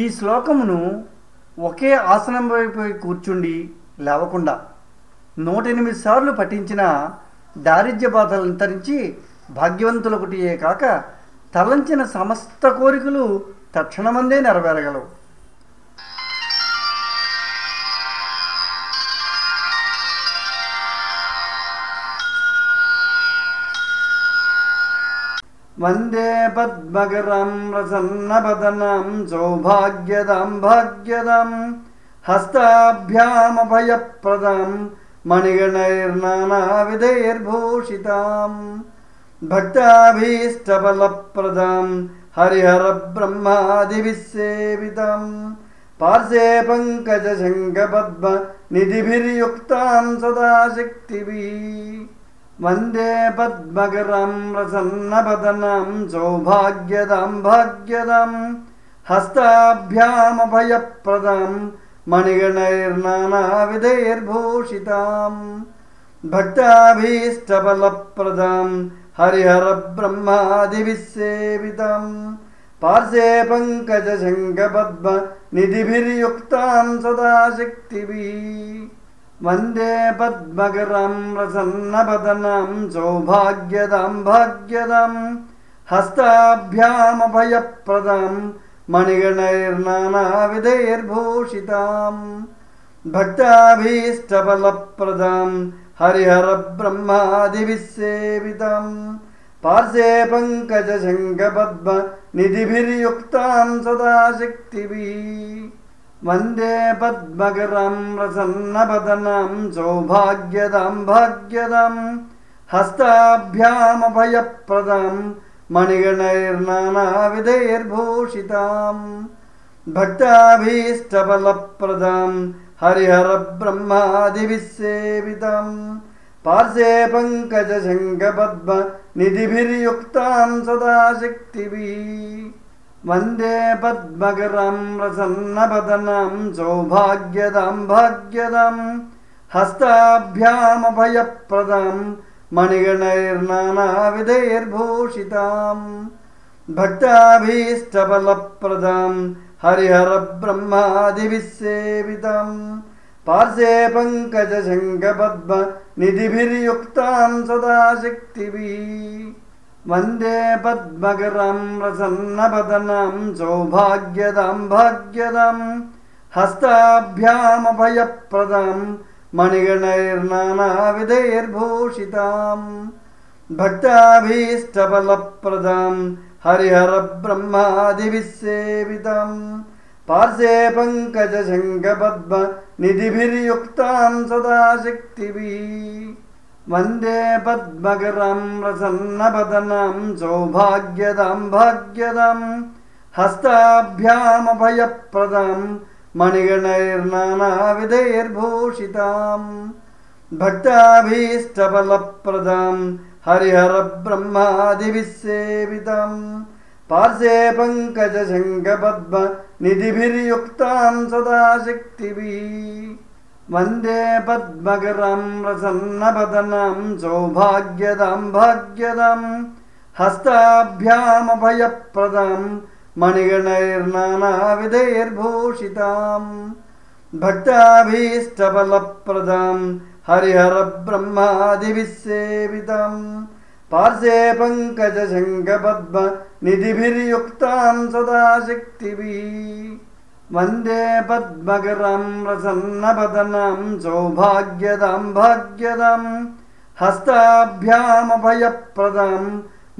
ఈ శ్లోకమును ఒకే ఆసనం వైపు కూర్చుండి లేవకుండా నూట ఎనిమిది సార్లు పఠించిన దారిద్ర్య బాధలు అంతరించి భాగ్యవంతులొకటియే కాక తలంచిన సమస్త కోరికలు తక్షణమందే నెరవేరగలవు. वन्दे पद्मगरां प्रसन्नपदनं सौभाग्यदां भाग्यदां हस्ताभ्यामभयप्रदां मणिगणैर्नानाविधैर्भूषितां भक्ताभीष्टबलप्रदां हरिहरब्रह्मादिभिः सेवितां पार्श्वे पङ्कजशङ्खपद्मनिधिभिर्युक्तां सदा शक्तिभिः वन्दे पद्मगरां प्रसन्नपदनं सौभाग्यदां भाग्यदां हस्ताभ्यामभयप्रदां मणिगणैर्नानाविधैर्भूषितां भक्ताभीष्टबलप्रदां हरिहरब्रह्मादिभिः सेवितां पार्श्वे पङ्कजशङ्खपद्मनिधिभिर्युक्तां सदा शक्तिभिः वन्दे पद्मगरां प्रसन्नपदनं सौभाग्यदां भाग्यदां हस्ताभ्यामभयप्रदां मणिगणैर्नानाविधैर्भूषितां भक्ताभीष्टबलप्रदां हरिहरब्रह्मादिभिः सेवितां पार्श्वे पङ्कजशङ्खपद्मनिधिभिर्युक्तां सदा शक्तिभिः वन्दे पद्मगरां प्रसन्नपदनां सौभाग्यदां भाग्यदां हस्ताभ्यामभयप्रदां मणिगणैर्नानाविधैर्भूषितां भक्ताभीष्टबलप्रदां हरिहरब्रह्मादिभिः सेवितां पार्श्वे पङ्कजशङ्खपद्मनिधिभिर्युक्तां सदाशक्तिभिः वन्दे पद्मकरं प्रसन्नवदनां सौभाग्यदां भाग्यदां हस्ताभ्यामभयप्रदां मणिगणैर्नानाविधैर्भूषितां भक्ताभीष्टबलप्रदां हरिहरब्रह्मादिभिः सेवितां पासे पङ्कज शङ्कपद्मनिधिभिर्युक्तां सदा शक्तिभिः वन्दे पद्मगरां प्रसन्नवदनां सौभाग्यदां भाग्यदाम् हस्ताभ्यामभयप्रदां मणिगणैर्नानाविधैर्भूषितां भक्ताभीष्टबलप्रदां हरिहरब्रह्मादिभिः सेवितां पासे पङ्कज शङ्खपद्मनिधिभिर्युक्तां सदा शक्तिभिः वन्दे पद्मगरां प्रसन्नवदनां सौभाग्यदां भाग्यदां हस्ताभ्यामभयप्रदां मणिगणैर्नानाविधैर्भूषितां भक्ताभीष्टबलप्रदां हरिहर ब्रह्मादिभिः सेवितां पासे पङ्कज शङ्कपद्मनिधिभिर्युक्तां सदा शक्तिभिः वन्दे पद्मगरां प्रसन्नवदनां सौभाग्यदां भाग्यदां हस्ताभ्यामभयप्रदां मणिगणैर्नानाविधैर्भूषितां भक्ताभीष्टबलप्रदां हरिहरब्रह्मादिभिः सेवितां पार्श्वे पङ्कजशङ्खपद्मनिधिभिर्युक्तां सदा शक्तिभिः वन्दे पद्मगरं प्रसन्नपदनं सौभाग्यदां भाग्यदां हस्ताभ्यामभयप्रदां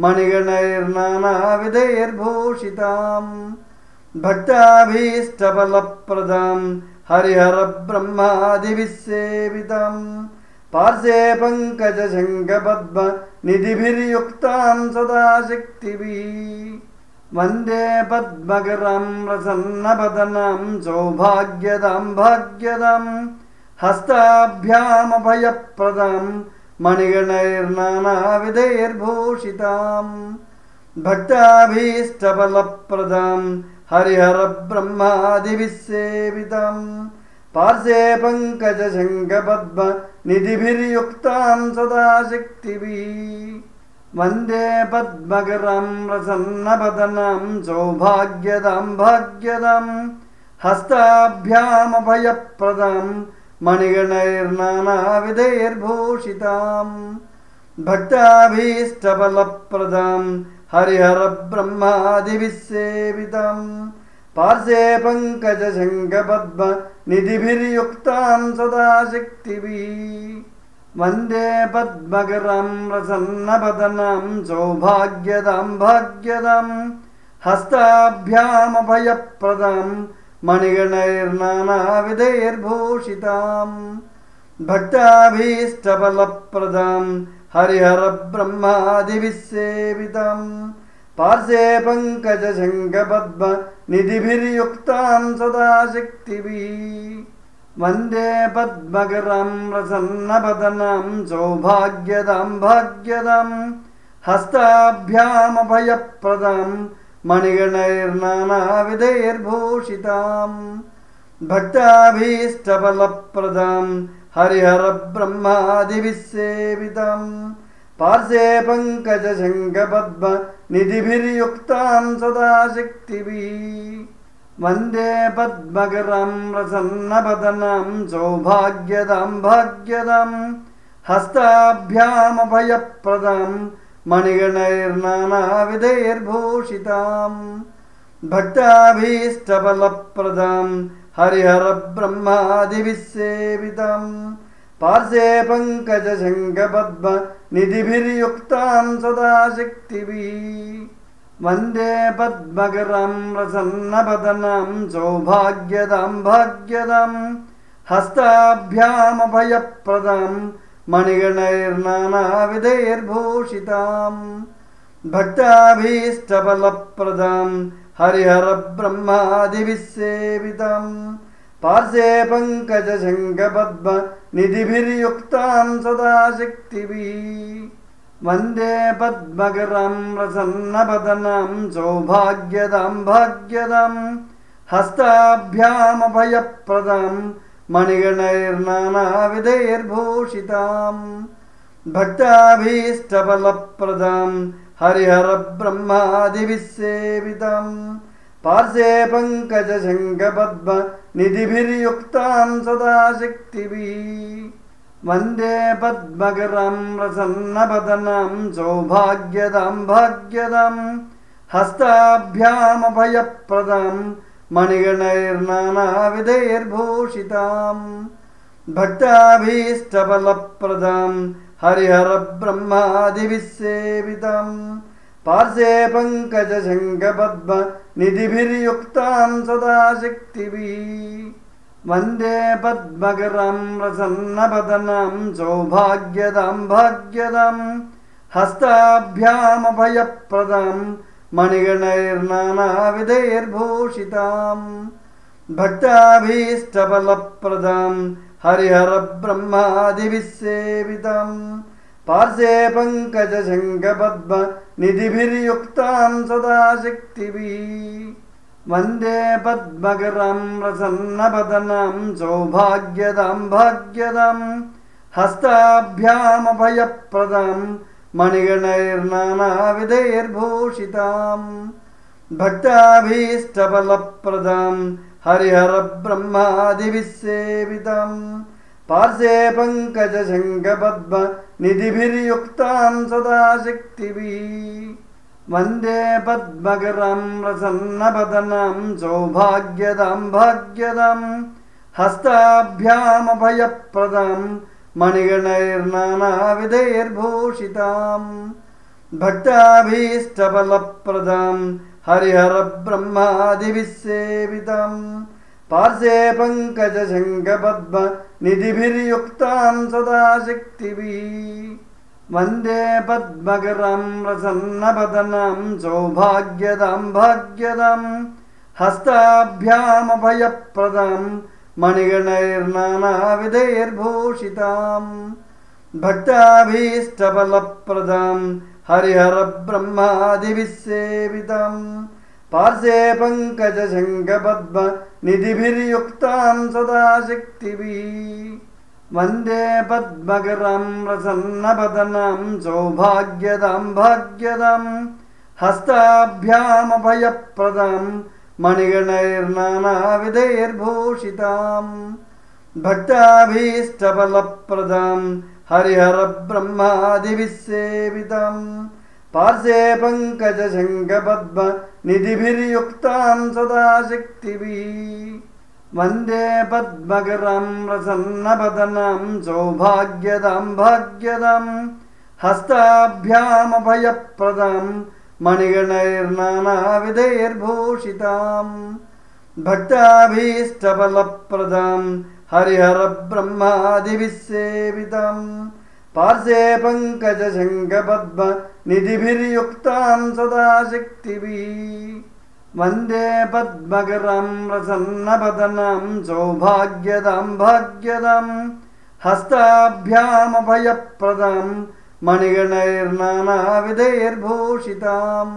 मणिगणैर्नानाविधैर्भूषितां भक्ताभीष्टबलप्रदां हरिहरब्रह्मादिभिः सेवितां पार्श्वे पङ्कजशङ्खपद्मनिधिभिर्युक्तां सदा शक्तिभिः वन्दे पद्मगरां प्रसन्नवदनां सौभाग्यदां भाग्यदाम् हस्ताभ्यामभयप्रदां मणिगणैर्नानाविधैर्भूषिताम् भक्ताभीष्टबलप्रदां हरिहरब्रह्मादिभिः सेवितां पासे पङ्कज शङ्कपद्मनिधिभिर्युक्तां सदा शक्तिभिः वन्दे पद्मगरां प्रसन्नवदनां सौभाग्यदां भाग्यदां हस्ताभ्यामभयप्रदां मणिगणैर्नानाविधैर्भूषितां भक्ताभीष्टबलप्रदां हरिहरब्रह्मादिभिः सेवितां पार्श्वे पङ्कजशङ्खपद्मनिधिभिर्युक्तां सदाशक्तिभिः वन्दे पद्मकरं प्रसन्नपदनां सौभाग्यदां भाग्यदां हस्ताभ्यामभयप्रदां मणिगणैर्नानाविधैर्भूषिताम् भक्ताभीष्टबलप्रदां हरिहरब्रह्मादिभिसेविताम् पार्श्वे पङ्कजशङ्खपद्म निधिभिर्युक्तां सदा शक्तिभिः वन्दे पद्मकरं प्रसन्नपदनां सौभाग्यदां भाग्यदां हस्ताभ्यामभयप्रदां मणिगणैर्नानाविधैर्भूषिताम् भक्ताभीष्टबलप्रदां हरिहरब्रह्मादिभिसेविताम् पार्श्वे पङ्कजशङ्खपद्म निधिभिर्युक्तां सदा शक्तिभिः वन्दे पद्मकरं प्रसन्नपदनां सौभाग्यदां भाग्यदां हस्ताभ्यामभयप्रदां मणिगणैर्नानाविधैर्भूषिताम् भक्ताभीष्टबलप्रदां हरिहरब्रह्मादिभिसेविताम् पार्श्वे पङ्कजशङ्खपद्म निधिभिर्युक्तां सदा शक्तिभिः वन्दे पद्मकरं प्रसन्नपदनां सौभाग्यदां भाग्यदां हस्ताभ्यामभयप्रदां मणिगणैर्नानाविधैर्भूषिताम् भक्ताभीष्टबलप्रदां हरिहरब्रह्मादिभिसेविताम् पार्श्वे पङ्कजशङ्खपद्म निधिभिर्युक्तां सदा शक्तिभिः वन्दे पद्मकरं प्रसन्नपदनां सौभाग्यदां भाग्यदां हस्ताभ्यामभयप्रदां मणिगणैर्नानाविधैर्भूषिताम् भक्ताभीष्टबलप्रदां हरिहरब्रह्मादिभिसेविताम् पार्श्वे पङ्कजशङ्खपद्म निधिभिर्युक्तां सदा शक्तिभिः वन्दे पद्मकरं प्रसन्नपदनां सौभाग्यदां भाग्यदां हस्ताभ्यामभयप्रदां मणिगणैर्नानाविधैर्भूषिताम् भक्ताभीष्टबलप्रदां हरिहरब्रह्मादिभिसेविताम् पार्श्वे पङ्कजशङ्खपद्म निधिभिर्युक्तां सदा शक्तिभिः वन्दे पद्मकरं प्रसन्नपदनां सौभाग्यदां भाग्यदां हस्ताभ्यामभयप्रदां मणिगणैर्नानाविधैर्भूषिताम् भक्ताभीष्टबलप्रदां हरिहरब्रह्मादिभिसेविताम् पार्श्वे पङ्कजशङ्खपद्म निधिभिर्युक्तां सदा शक्तिभिः वन्दे पद्मकरं प्रसन्नपदनां सौभाग्यदां भाग्यदां हस्ताभ्यामभयप्रदां मणिगणैर्नानाविधैर्भूषिताम् भक्ताभीष्टबलप्रदां हरिहरब्रह्मादिभिसेविताम् पार्श्वे पङ्कजशङ्खपद्म निधिभिर्युक्तां सदा शक्तिभिः वन्दे पद्मकरं प्रसन्नपदनां सौभाग्यदां भाग्यदां हस्ताभ्यामभयप्रदां मणिगणैर्नानाविधैर्भूषिताम् भक्ताभीष्टबलप्रदां हरिहरब्रह्मादिभिसेविताम् पार्श्वे पङ्कजशङ्खपद्म निधिभिर्युक्तां सदा शक्तिभिः वन्दे पद्मकरं प्रसन्नपदनां सौभाग्यदां भाग्यदां हस्ताभ्यामभयप्रदां मणिगणैर्नानाविधैर्भूषिताम् भक्ताभीष्टबलप्रदां हरिहरब्रह्मादिभिसेविताम् पार्श्वे पङ्कजशङ्खपद्म निधिभिर्युक्तां सदा शक्तिभिः वन्दे पद्मकरं प्रसन्नपदनं सौभाग्यदां भाग्यदम् हस्ताभ्यामभयप्रदं मणिगणैर्नानाविधैर्भूषिताम् भक्ताभीष्टबलप्रदां हरिहरब्रह्मादिभिसेवितम् पार्श्वे पङ्कजशङ्खपद्म निधिभिर्युक्तां सदा शक्तिभिः वन्दे पद्मकरं प्रसन्नपदनं सौभाग्यदां भाग्यदम् हस्ताभ्यामभयप्रदं मणिगणैर्नानाविधैर्भूषिताम् भक्ताभीष्टबलप्रदां हरिहरब्रह्मादिभिसेवितम् पार्श्वे पङ्कजशङ्खपद्म निधिभिर्युक्तां सदा शक्तिभिः वन्दे पद्मकरं प्रसन्नपदनं सौभाग्यदां भाग्यदम् हस्ताभ्यामभयप्रदं मणिगणैर्नानाविधैर्भूषिताम्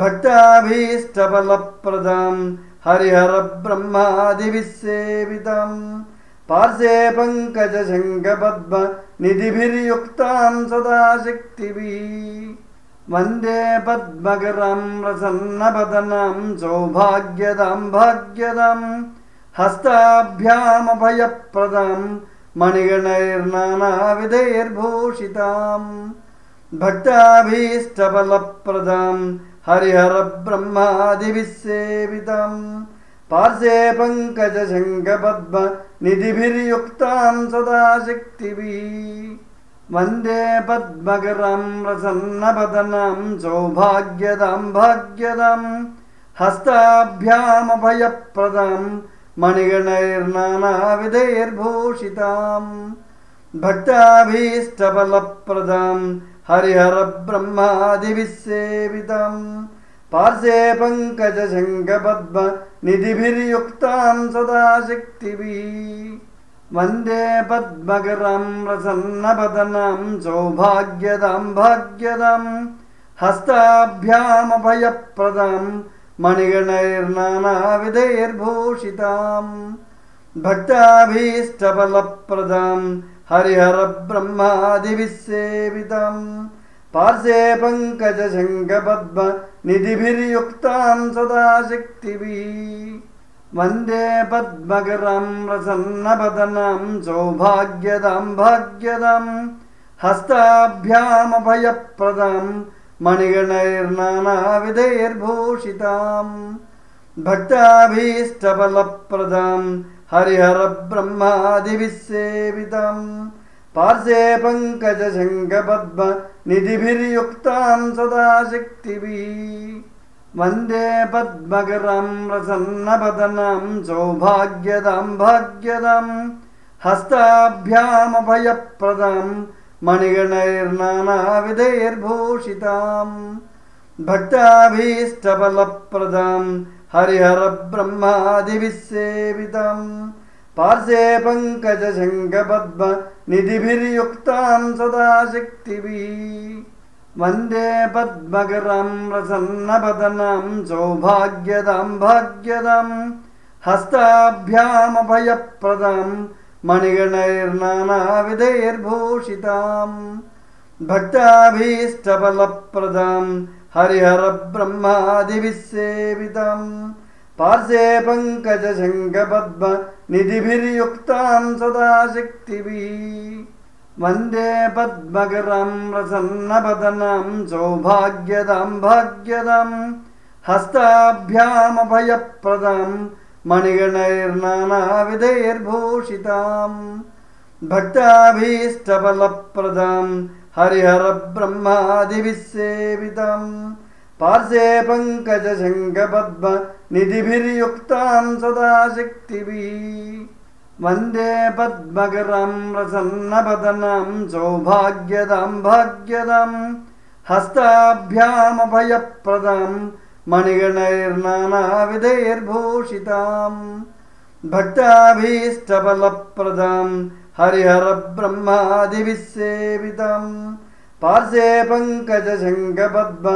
भक्ताभीष्टबलप्रदां हरिहरब्रह्मादिभिसेवितम् पार्श्वे पङ्कजशङ्खपद्म निधिभिर्युक्तां सदा शक्तिभिः वन्दे पद्मकरं प्रसन्नपदनं सौभाग्यदां भाग्यदम् हस्ताभ्यामभयप्रदं मणिगणैर्नानाविधैर्भूषिताम् भक्ताभीष्टबलप्रदां हरिहरब्रह्मादिभिसेवितम् पार्श्वे पङ्कजशङ्खपद्म निधिभिर्युक्तां सदा शक्तिभिः वन्दे पद्मकरं प्रसन्नपदनं सौभाग्यदां भाग्यदम् हस्ताभ्यामभयप्रदं मणिगणैर्नानाविधैर्भूषिताम् भक्ताभीष्टबलप्रदां हरिहरब्रह्मादिभिसेवितम् पार्श्वे पङ्कजशङ्खपद्म निधिभिर्युक्तां सदा शक्तिभिः वन्दे पद्मकरं प्रसन्नपदनं सौभाग्यदां भाग्यदम् हस्ताभ्यामभयप्रदं मणिगणैर्नानाविधैर्भूषिताम् भक्ताभीष्टबलप्रदां हरिहरब्रह्मादिभिसेवितम् पार्श्वे पङ्कजशङ्खपद्म निधिभिर्युक्तां सदा शक्तिभिः वन्दे पद्मकरं प्रसन्नपदनं सौभाग्यदां भाग्यदम् हस्ताभ्यामभयप्रदं मणिगणैर्नानाविधैर्भूषिताम् भक्ताभीष्टबलप्रदां हरिहरब्रह्मादिभिसेवितम् पार्श्वे पङ्कजशङ्खपद्म निधिभिर्युक्तां सदा शक्तिभिः वन्दे पद्मकरं प्रसन्नपदनं सौभाग्यदां भाग्यदम् हस्ताभ्यामभयप्रदं मणिगणैर्नानाविधैर्भूषिताम् भक्ताभीष्टबलप्रदां हरिहरब्रह्मादिभिसेवितम् पार्श्वे पङ्कजशङ्खपद्म निधिभिर्युक्तां सदा शक्तिभिः वन्दे पद्मकरं प्रसन्नपदनं सौभाग्यदां भाग्यदम् हस्ताभ्यामभयप्रदं मणिगणैर्नानाविधैर्भूषिताम् भक्ताभीष्टबलप्रदां हरिहरब्रह्मादिभिसेवितम् पार्श्वे पङ्कजशङ्खपद्म निधिभिर्युक्तां सदा शक्तिभिः वन्दे पद्मकरं प्रसन्नपदनं सौभाग्यदां भाग्यदम् हस्ताभ्यामभयप्रदं मणिगणैर्नानाविधैर्भूषिताम् भक्ताभीष्टबलप्रदां हरिहरब्रह्मादिभिसेवितम् पार्श्वे पङ्कजशङ्खपद्म निधिभिर्युक्तां सदा शक्तिभिः वन्दे पद्मकरं प्रसन्नपदनं सौभाग्यदां भाग्यदम् हस्ताभ्यामभयप्रदं मणिगणैर्नानाविधैर्भूषिताम् भक्ताभीष्टबलप्रदां हरिहरब्रह्मादिभिसेवितम् पार्श्वे पङ्कजशङ्खपद्म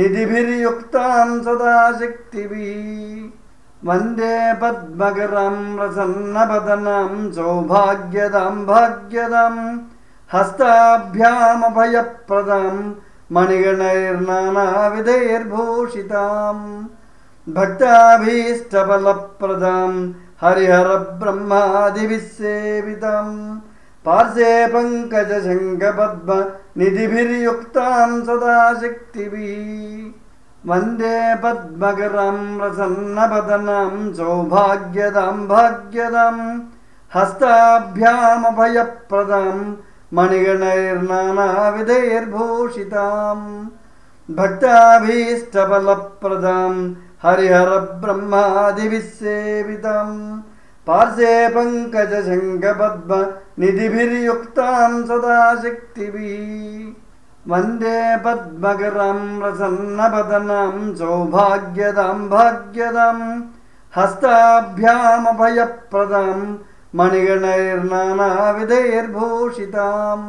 निधिभिर्युक्तां सदा शक्तिभिः वन्दे पद्मकरं प्रसन्नपदनं सौभाग्यदां भाग्यदां हस्ताभ्यामभयप्रदां मणिगणैर्नानाविधैर्भूषिताम् भक्ताभीष्टबलप्रदां हरिहरब्रह्मादिभिसेविताम् पार्श्वे पङ्कजशङ्खपद्म निधिभिर्युक्तां सदा शक्तिभिः वन्दे पद्मकरं प्रसन्नपदनं सौभाग्यदां भाग्यदां हस्ताभ्यामभयप्रदां मणिगणैर्नानाविधैर्भूषिताम् भक्ताभीष्टबलप्रदां हरिहरब्रह्मादिभिसेविताम् पार्श्वे पङ्कजशङ्खपद्म निधिभिर्युक्तां सदा शक्तिभिः वन्दे पद्मकरं प्रसन्नपदनं सौभाग्यदां भाग्यदां हस्ताभ्यामभयप्रदां मणिगणैर्नानाविधैर्भूषिताम्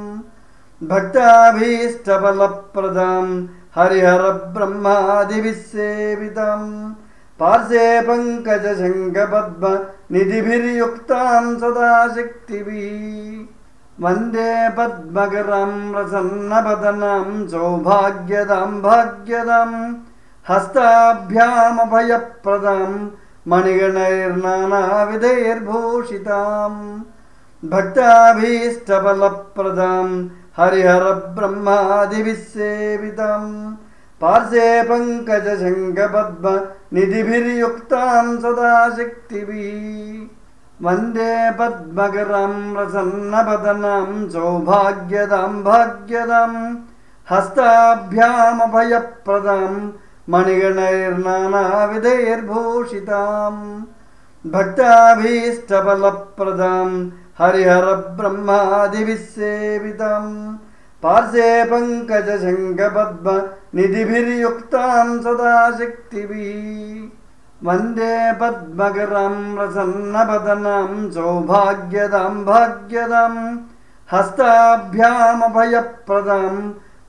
भक्ताभीष्टबलप्रदां हरिहरब्रह्मादिभिसेविताम् पार्श्वे पङ्कजशङ्खपद्म निधिभिर्युक्तां सदा शक्तिभिः वन्दे पद्मकरं प्रसन्नपदनं सौभाग्यदां भाग्यदां हस्ताभ्यामभयप्रदां मणिगणैर्नानाविधैर्भूषिताम् भक्ताभीष्टबलप्रदां हरिहरब्रह्मादिभिसेविताम् पार्श्वे पङ्कजशङ्खपद्म निधिभिर्युक्तां सदा शक्तिभिः वन्दे पद्मकरं प्रसन्नपदनं सौभाग्यदां भाग्यदां हस्ताभ्यामभयप्रदां मणिगणैर्नानाविधैर्भूषिताम् भक्ताभीष्टबलप्रदां हरिहरब्रह्मादिभिसेविताम् पार्श्वे पङ्कजशङ्खपद्म निधिभिर्युक्तां सदा शक्तिभिः वन्दे पद्मकरं प्रसन्नपदनं सौभाग्यदां भाग्यदां हस्ताभ्यामभयप्रदां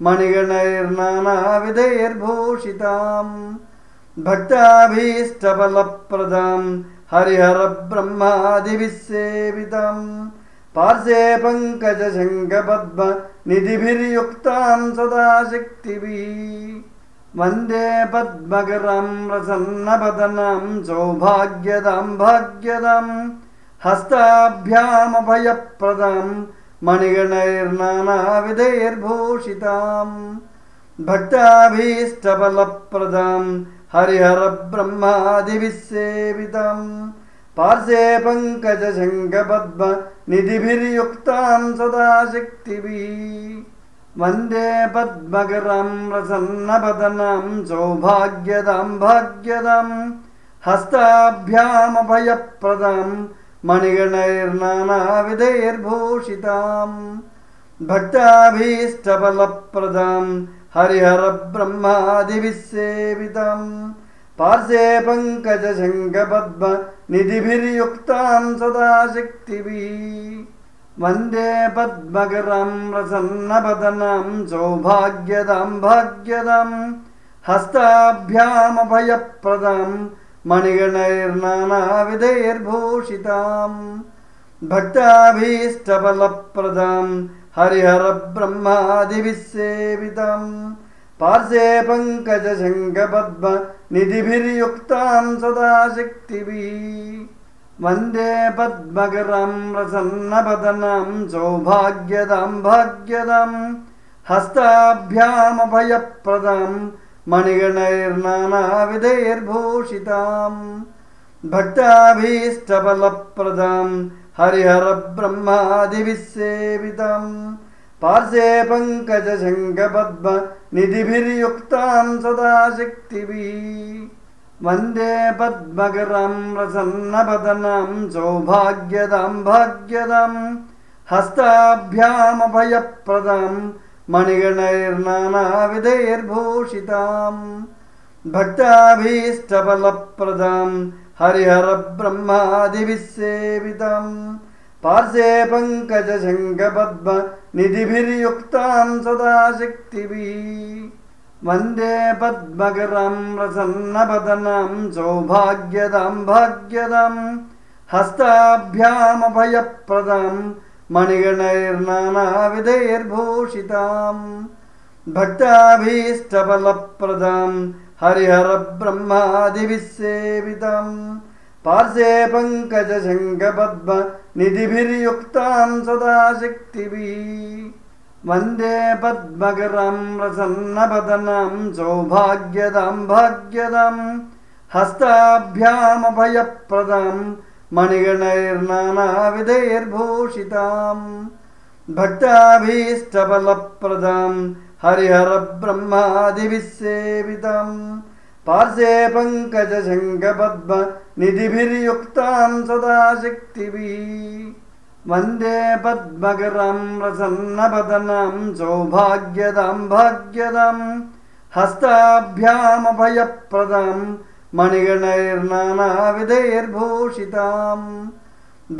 मणिगणैर्नानाविधैर्भूषिताम् भक्ताभीष्टबलप्रदां हरिहरब्रह्मादिभिसेविताम् पार्श्वे पङ्कजशङ्खपद्म निधिभिर्युक्तां सदा शक्तिभिः वन्दे पद्मकरं प्रसन्नपदनं सौभाग्यदां भाग्यदां हस्ताभ्यामभयप्रदां मणिगणैर्नानाविधैर्भूषिताम् भक्ताभीष्टबलप्रदां हरिहरब्रह्मादिभिसेविताम् पार्श्वे पङ्कजशङ्खपद्म निधिभिर्युक्तां सदा शक्तिभिः वन्दे पद्मकरं प्रसन्नपदनं सौभाग्यदां भाग्यदां हस्ताभ्यामभयप्रदां मणिगणैर्नानाविधैर्भूषिताम् भक्ताभीष्टबलप्रदां हरिहरब्रह्मादिभिसेविताम् पार्श्वे पङ्कजशङ्खपद्म निधिभिर्युक्तां सदा शक्तिभिः वन्दे पद्मकरं प्रसन्नपदनं सौभाग्यदां भाग्यदां हस्ताभ्यामभयप्रदां मणिगणैर्नानाविधैर्भूषिताम् भक्ताभीष्टबलप्रदां हरिहरब्रह्मादिभिसेविताम् पार्श्वे पङ्कजशङ्खपद्म निधिभिर्युक्तां सदा शक्तिभिः वन्दे पद्मकरं प्रसन्नपदनं सौभाग्यदां भाग्यदां हस्ताभ्यामभयप्रदां मणिगणैर्नानाविधैर्भूषिताम् भक्ताभीष्टबलप्रदां हरिहरब्रह्मादिभिसेविताम् पार्श्वे पङ्कजशङ्खपद्म निधिभिर्युक्तां सदा शक्तिभिः वन्दे पद्मकरं प्रसन्नपदनं सौभाग्यदां भाग्यदां हस्ताभ्यामभयप्रदां मणिगणैर्नानाविधैर्भूषिताम् भक्ताभीष्टबलप्रदां हरिहरब्रह्मादिभिसेविताम् पार्श्वे पङ्कजशङ्खपद्म निधिभिर्युक्तां सदा शक्तिभिः वन्दे पद्मकरं प्रसन्नपदनं सौभाग्यदां भाग्यदं हस्ताभ्यामभयप्रदं मणिगणैर्नानाविधैर्भूषिताम् भक्ताभीष्टबलप्रदां हरिहरब्रह्मादिविसेवितम् पार्श्वे पङ्कजशङ्खपद्म निधिभिर्युक्तां सदा शक्तिभिः वन्दे पद्मकरं प्रसन्नपदनं सौभाग्यदां भाग्यदं हस्ताभ्यामभयप्रदं मणिगणैर्नानाविधैर्भूषिताम् भक्ताभीष्टबलप्रदां हरिहरब्रह्मादिविसेवितम् पार्श्वे पङ्कजशङ्खपद्म निधिभिर्युक्तां सदा शक्तिभिः वन्दे पद्मकरं प्रसन्नपदनं सौभाग्यदां भाग्यदं हस्ताभ्यामभयप्रदं मणिगणैर्नानाविधैर्भूषिताम्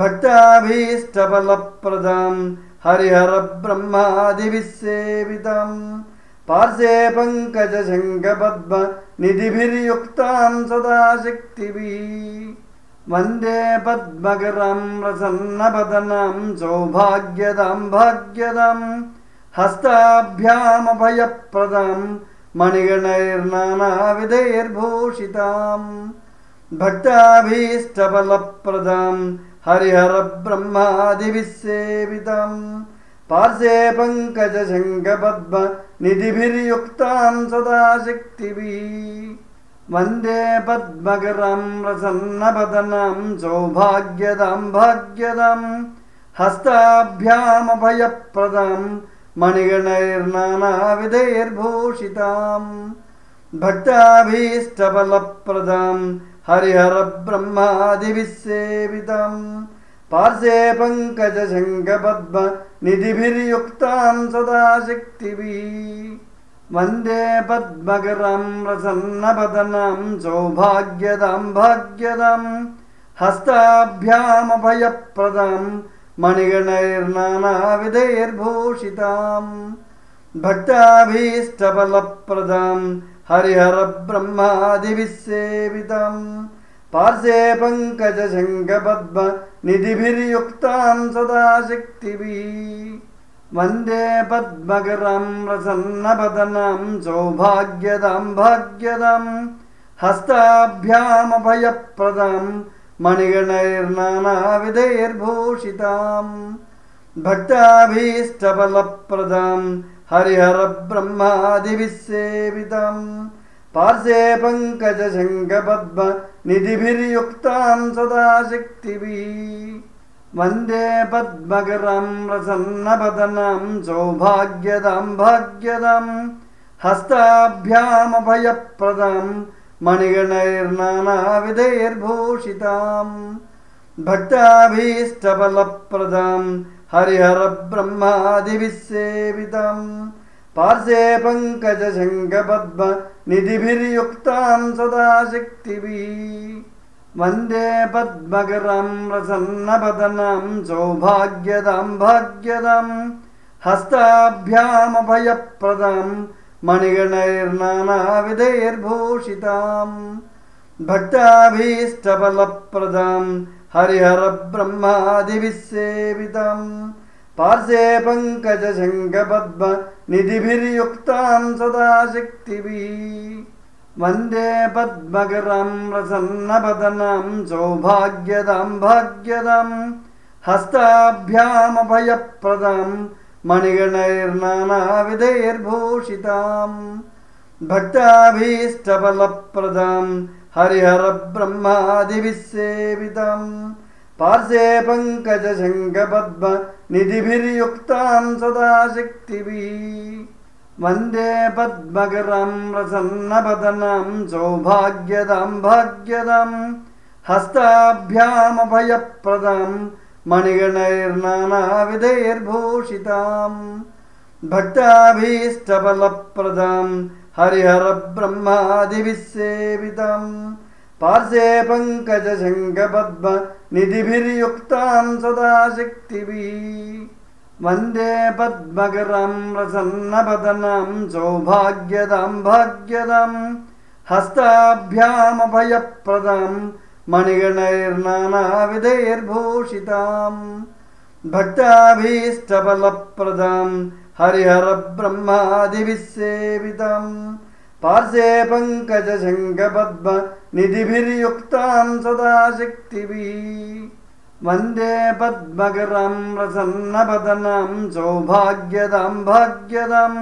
भक्ताभीष्टबलप्रदां हरिहरब्रह्मादिविसेवितम् पार्श्वे पङ्कजशङ्खपद्म निधिभिर्युक्तां सदा शक्तिभिः वन्दे पद्मकरं प्रसन्नपदनं सौभाग्यदां भाग्यदं हस्ताभ्यामभयप्रदं मणिगणैर्नानाविधैर्भूषिताम् भक्ताभीष्टबलप्रदां हरिहरब्रह्मादिविसेवितम् पार्श्वे पङ्कजशङ्खपद्म निधिभिर्युक्तां सदा शक्तिभिः वन्दे पद्मकरं प्रसन्नपदनं सौभाग्यदां भाग्यदं हस्ताभ्यामभयप्रदं मणिगणैर्नानाविधैर्भूषिताम् भक्ताभीष्टबलप्रदां हरिहरब्रह्मादिविसेवितम् पार्श्वे पङ्कजशङ्खपद्म निधिभिर्युक्तां सदा शक्तिभिः वन्दे पद्मकरं प्रसन्नपदनं सौभाग्यदां भाग्यदं हस्ताभ्यामभयप्रदं मणिगणैर्नानाविधैर्भूषिताम् भक्ताभीष्टबलप्रदां हरिहरब्रह्मादिविसेवितम् पार्श्वे पङ्कजशङ्खपद्म निधिभिर्युक्तां सदा शक्तिभिः वन्दे पद्मकरं प्रसन्नपदनं सौभाग्यदां भाग्यदं हस्ताभ्यामभयप्रदं मणिगणैर्नानाविधैर्भूषिताम् भक्ताभीष्टबलप्रदां हरिहरब्रह्मादिविसेवितम् पार्श्वे पङ्कजशङ्खपद्म निधिभिर्युक्तां सदा शक्तिभिः वन्दे पद्मकरं प्रसन्नपदनं सौभाग्यदां भाग्यदं हस्ताभ्यामभयप्रदं मणिगणैर्नानाविधैर्भूषिताम् भक्ताभीष्टबलप्रदां हरिहरब्रह्मादिविसेवितम् पार्श्वे पङ्कजशङ्खपद्म निधिभिर्युक्तां सदा शक्तिभिः वन्दे पद्मकरं प्रसन्नपदनं सौभाग्यदां भाग्यदं हस्ताभ्यामभयप्रदं मणिगणैर्नानाविधैर्भूषिताम् भक्ताभीष्टबलप्रदां हरिहरब्रह्मादिविसेवितम् पार्श्वे पङ्कजशङ्खपद्म निधिभिर्युक्तां सदा शक्तिभिः वन्दे पद्मकरं प्रसन्नपदनं सौभाग्यदां भाग्यदं हस्ताभ्यामभयप्रदं मणिगणैर्नानाविधैर्भूषिताम् भक्ताभीष्टबलप्रदां हरिहरब्रह्मादिविसेवितम् पार्श्वे पङ्कजशङ्खपद्म निधिभिर्युक्तां सदा शक्तिभिः वन्दे पद्मकरं प्रसन्नपदनं सौभाग्यदां भाग्यदं हस्ताभ्यामभयप्रदं मणिगणैर्नानाविधैर्भूषिताम् भक्ताभीष्टबलप्रदां हरिहरब्रह्मादिविसेवितम् पार्श्वे पङ्कजशङ्खपद्म निधिभिर्युक्तां सदा शक्तिभिः वन्दे पद्मकरं प्रसन्नपदनं सौभाग्यदां भाग्यदम् हस्ताभ्यामभयप्रदं मणिगणैर्नानाविधैर्भूषिताम् भक्ताभीष्टबलप्रदां हरिहरब्रह्मादिविसेवितम् पार्श्वे पङ्कजशङ्खपद्म निधिभिर्युक्तां सदा शक्तिभिः वन्दे पद्मकरं प्रसन्नपदनं सौभाग्यदां भाग्यदम्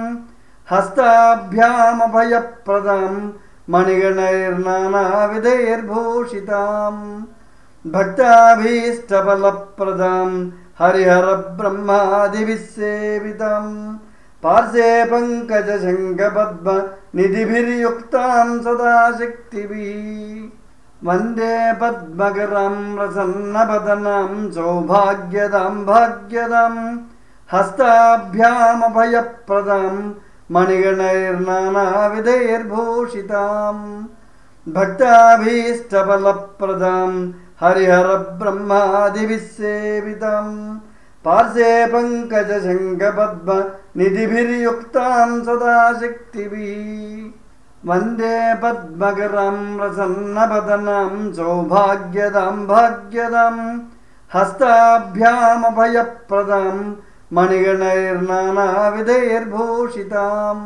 हस्ताभ्यामभयप्रदां मणिगणैर्नानाविधैर्भूषिताम् भक्ताभीष्टबलप्रदां हरिहरब्रह्मादिविसेवितम् पार्श्वे पङ्कजशङ्खपद्म निधिभिर्युक्तां सदा शक्तिभिः वन्दे पद्मकरं प्रसन्नपदनं सौभाग्यदां भाग्यदम् हस्ताभ्यामभयप्रदां मणिगणैर्नानाविधैर्भूषिताम् भक्ताभीष्टबलप्रदां हरिहरब्रह्मादिविसेवितम् पार्श्वे पङ्कजशङ्खपद्म निधिभिर्युक्तां सदा शक्तिभिः वन्दे पद्मकरं प्रसन्नपदनं सौभाग्यदां भाग्यदम् हस्ताभ्यामभयप्रदां मणिगणैर्नानाविधैर्भूषिताम्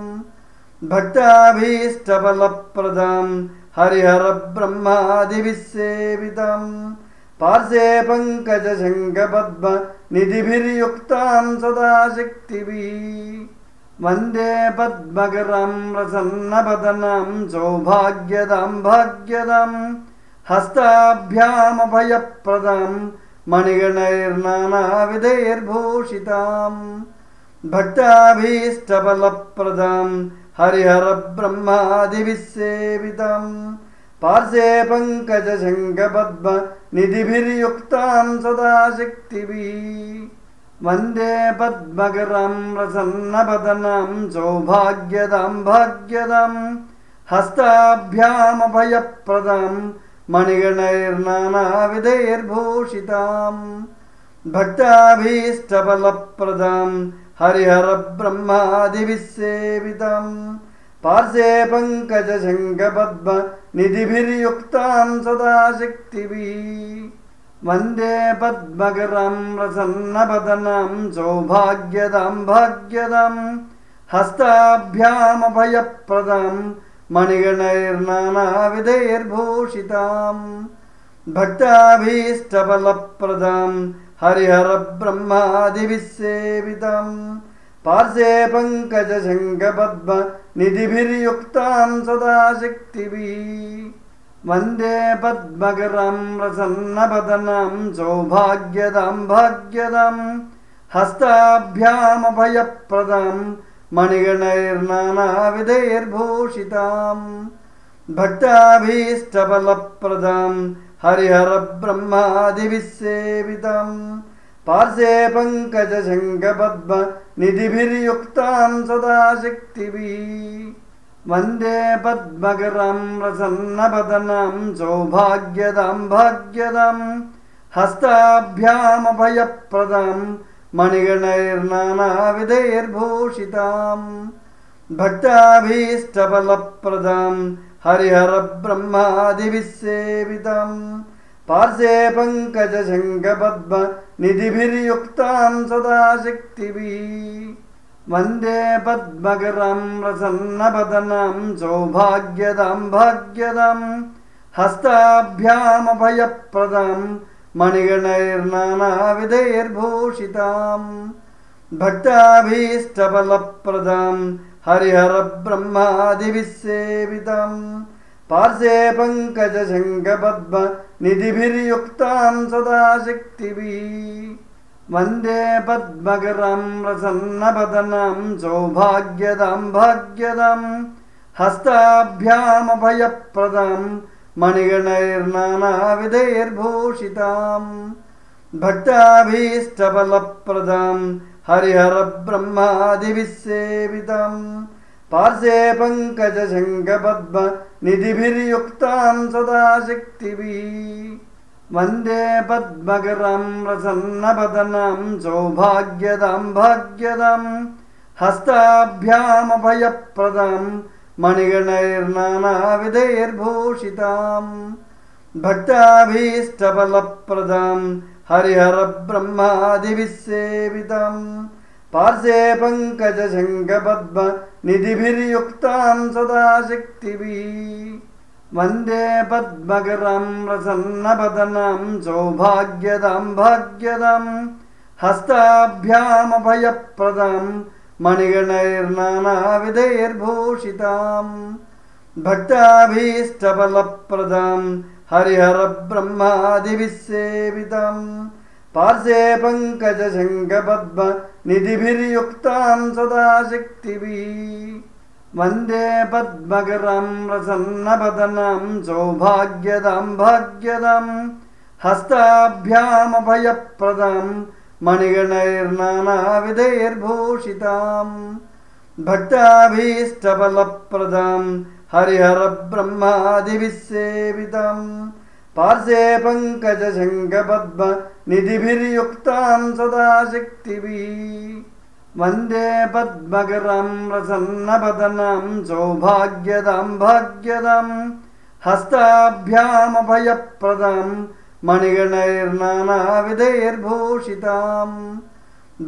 भक्ताभीष्टबलप्रदां हरिहरब्रह्मादिविसेवितम् पार्श्वे पङ्कजशङ्खपद्म निधिभिर्युक्तां सदा शक्तिभिः वन्दे पद्मकरं प्रसन्नपदनं सौभाग्यदां भाग्यदम् हस्ताभ्यामभयप्रदां मणिगणैर्नानाविधैर्भूषिताम् भक्ताभीष्टबलप्रदां हरिहरब्रह्मादिविसेवितम् पार्श्वे पङ्कजशङ्खपद्म निधिभिर्युक्तां सदा शक्तिभिः वन्दे पद्मकरं प्रसन्नपदनं सौभाग्यदां भाग्यदम् हस्ताभ्यामभयप्रदां मणिगणैर्नानाविधैर्भूषिताम् भक्ताभीष्टबलप्रदां हरिहरब्रह्मादिविसेवितम् पार्श्वे पङ्कजशङ्खपद्म निधिभिर्युक्तां सदा शक्तिभिः वन्दे पद्मकरं प्रसन्नपदनं सौभाग्यदां भाग्यदम् हस्ताभ्यामभयप्रदां मणिगणैर्नानाविधैर्भूषिताम् भक्ताभीष्टबलप्रदां हरिहरब्रह्मादिविसेवितम् पार्श्वे पङ्कजशङ्खपद्म निधिभिर्युक्तां सदा शक्तिभिः वन्दे पद्मकरं प्रसन्नपदनं सौभाग्यदां भाग्यदम् हस्ताभ्यामभयप्रदां मणिगणैर्नानाविधैर्भूषिताम् भक्ताभीष्टबलप्रदां हरिहरब्रह्मादिविसेवितम् पार्श्वे पङ्कजशङ्खपद्म निधिभिर्युक्तां सदा शक्तिभिः वन्दे पद्मकरं प्रसन्नपदनं सौभाग्यदां भाग्यदम् हस्ताभ्यामभयप्रदां मणिगणैर्नानाविधैर्भूषिताम् भक्ताभीष्टबलप्रदां हरिहरब्रह्मादिविसेवितम् पार्श्वे पङ्कजशङ्खपद्म निधिभिर्युक्तां सदा शक्तिभिः वन्दे पद्मकरं प्रसन्नपदनं सौभाग्यदां भाग्यदम् हस्ताभ्यामभयप्रदां मणिगणैर्नानाविधैर्भूषिताम् भक्ताभीष्टबलप्रदां हरिहरब्रह्मादिविसेवितम् पार्श्वे पङ्कजशङ्खपद्म निधिभिर्युक्तां सदा शक्तिभिः वन्दे पद्मकरं प्रसन्नपदनं सौभाग्यदां भाग्यदम् हस्ताभ्यामभयप्रदां मणिगणैर्नानाविधैर्भूषिताम् भक्ताभीष्टबलप्रदां हरिहरब्रह्मादिविसेवितम् पार्श्वे पङ्कजशङ्खपद्म निधिभिर्युक्तां सदा शक्तिभिः वन्दे पद्मकरं प्रसन्नपदनं सौभाग्यदां भाग्यदम् हस्ताभ्यामभयप्रदं मणिगणैर्नानाविधैर्भूषिताम् भक्ताभीष्टबलप्रदां हरिहरब्रह्मादिभिसेवितम् पार्श्वे पङ्कजशङ्खपद्म निधिभिर्युक्तां सदा शक्तिभिः वन्दे पद्मकरं प्रसन्नपदनं सौभाग्यदां भाग्यदम् हस्ताभ्यामभयप्रदं मणिगणैर्नानाविधैर्भूषिताम् भक्ताभीष्टबलप्रदां हरिहरब्रह्मादिभिसेवितम् पार्श्वे पङ्कजशङ्खपद्म निधिभिर्युक्तां सदा शक्तिभिः वन्दे पद्मकरं प्रसन्नपदनं सौभाग्यदां भाग्यदम् हस्ताभ्यामभयप्रदं मणिगणैर्नानाविधैर्भूषिताम् भक्ताभीष्टबलप्रदां हरिहरब्रह्मादिभिसेवितम् पार्श्वे पङ्कजशङ्खपद्म निधिभिर्युक्तां सदा शक्तिभिः वन्दे पद्मकरं प्रसन्नपदनं सौभाग्यदां भाग्यदम् हस्ताभ्यामभयप्रदं मणिगणैर्नानाविधैर्भूषिताम्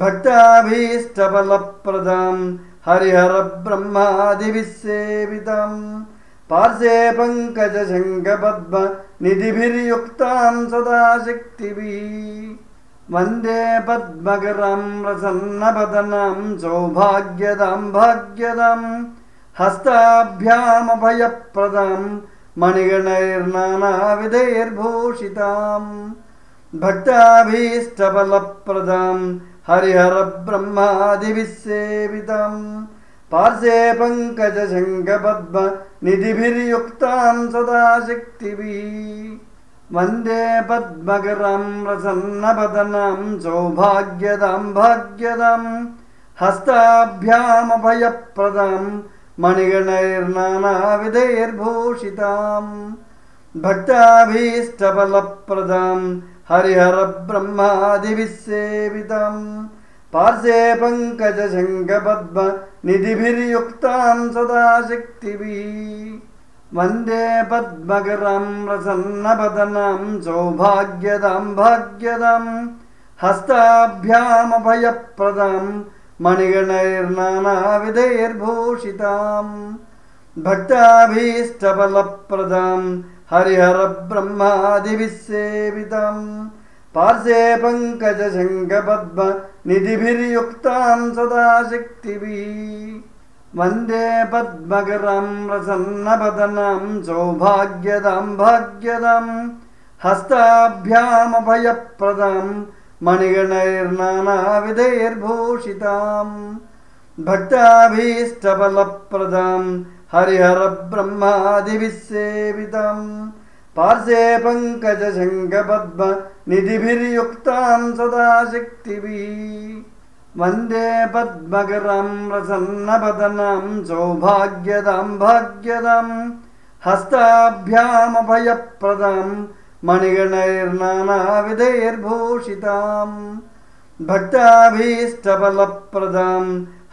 भक्ताभीष्टबलप्रदां हरिहरब्रह्मादिभिसेवितम् पार्श्वे पङ्कजशङ्खपद्म निधिभिर्युक्तां सदा शक्तिभिः वन्दे पद्मकरं प्रसन्नपदनं सौभाग्यदां भाग्यदम् हस्ताभ्यामभयप्रदं मणिगणैर्नानाविधैर्भूषिताम् भक्ताभीष्टबलप्रदां हरिहरब्रह्मादिभिसेवितम् पार्श्वे पङ्कजशङ्खपद्म निधिभिर्युक्तां सदा शक्तिभिः वन्दे पद्मकरं प्रसन्नपदनं सौभाग्यदां भाग्यदम् हस्ताभ्यामभयप्रदं मणिगणैर्नानाविधैर्भूषिताम् भक्ताभीष्टबलप्रदां हरिहरब्रह्मादिभिसेवितम् पार्श्वे पङ्कजशङ्खपद्म निधिभिर्युक्तां सदा शक्तिभिः वन्दे पद्मकरं प्रसन्नपदनं सौभाग्यदां भाग्यदम् हस्ताभ्यामभयप्रदं मणिगणैर्नानाविधैर्भूषिताम् भक्ताभीष्टबलप्रदां हरिहरब्रह्मादिभिसेवितम् पार्श्वे पङ्कजशङ्खपद्म निधिभिर्युक्तां सदा शक्तिभिः वन्दे पद्मकरं प्रसन्नपदनं सौभाग्यदां भाग्यदम् हस्ताभ्यामभयप्रदं मणिगणैर्नानाविधैर्भूषिताम् भक्ताभीष्टबलप्रदां हरिहरब्रह्मादिभिसेवितम् पार्श्वे पङ्कजशङ्खपद्म निधिभिर्युक्तां सदा शक्तिभिः वन्दे पद्मकरं प्रसन्नपदनं सौभाग्यदां भाग्यदम् हस्ताभ्यामभयप्रदं मणिगणैर्नानाविधैर्भूषिताम् भक्ताभीष्टबलप्रदां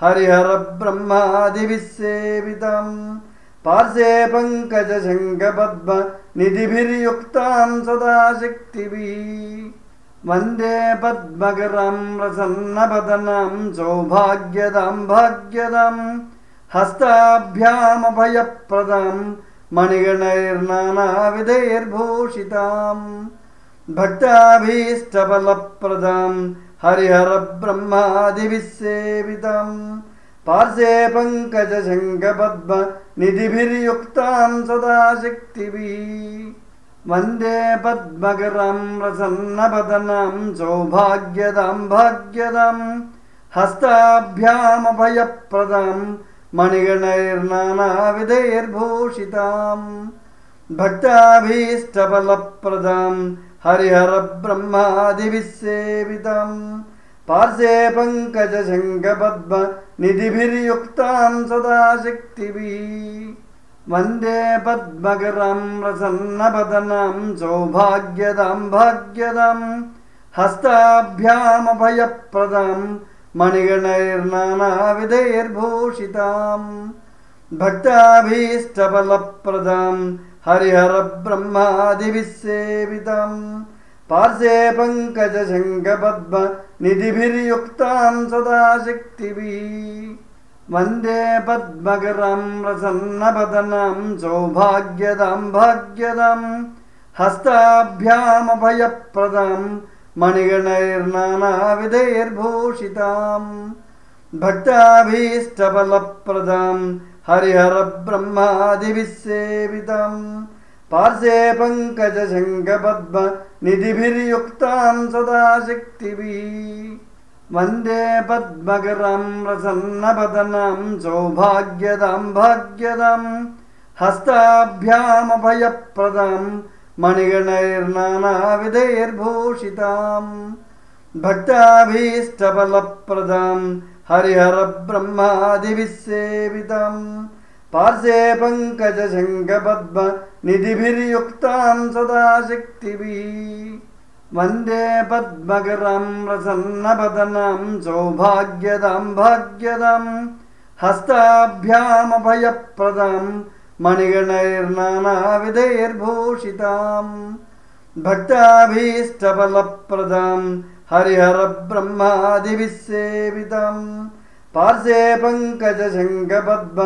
हरिहरब्रह्मादिभिसेवितम् पार्श्वे पङ्कजशङ्खपद्म निधिभिर्युक्तां सदा शक्तिभिः वन्दे पद्मकरं प्रसन्नपदनं सौभाग्यदां भाग्यदम् हस्ताभ्यामभयप्रदं मणिगणैर्नानाविधैर्भूषिताम् भक्ताभीष्टबलप्रदां हरिहरब्रह्मादिभिसेवितम् पार्श्वे पङ्कजशङ्खपद्म निधिभिर्युक्तां सदा शक्तिभिः वन्दे पद्मकरं प्रसन्नपदनं सौभाग्यदां भाग्यदम् हस्ताभ्यामभयप्रदं मणिगणैर्नानाविधैर्भूषिताम् भक्ताभीष्टबलप्रदां हरिहरब्रह्मादिभिसेवितम् पार्श्वे पङ्कजशङ्खपद्म निधिभिर्युक्तां सदा शक्तिभिः वन्दे पद्मकरं प्रसन्नपदनं सौभाग्यदां भाग्यदम् हस्ताभ्यामभयप्रदं मणिगणैर्नानाविधैर्भूषिताम् भक्ताभीष्टबलप्रदां हरिहरब्रह्मादिभिसेवितम् पार्श्वे पङ्कजशङ्खपद्म निधिभिर्युक्तां सदा शक्तिभिः वन्दे पद्मकरं प्रसन्नपदनं सौभाग्यदां भाग्यदम् हस्ताभ्यामभयप्रदं मणिगणैर्नानाविधैर्भूषिताम् भक्ताभीष्टबलप्रदां हरिहरब्रह्मादिभिसेवितम् पार्श्वे पङ्कजशङ्खपद्म निधिभिर्युक्तां सदा शक्तिभिः वन्दे पद्मकरं प्रसन्नपदनं सौभाग्यदां भाग्यदम् हस्ताभ्यामभयप्रदं मणिगणैर्नानाविधैर्भूषिताम् भक्ताभीष्टबलप्रदां हरिहरब्रह्मादिभिसेवितम् पार्श्वे पङ्कजशङ्खपद्म निधिभिर्युक्तां सदा शक्तिभिः वन्दे पद्मकरं प्रसन्नपदनं सौभाग्यदां भाग्यदम् हस्ताभ्यामभयप्रदं मणिगणैर्नानाविधैर्भूषिताम् भक्ताभीष्टबलप्रदां हरिहरब्रह्मादिभिसेवितम् पार्श्वे पङ्कजशङ्खपद्म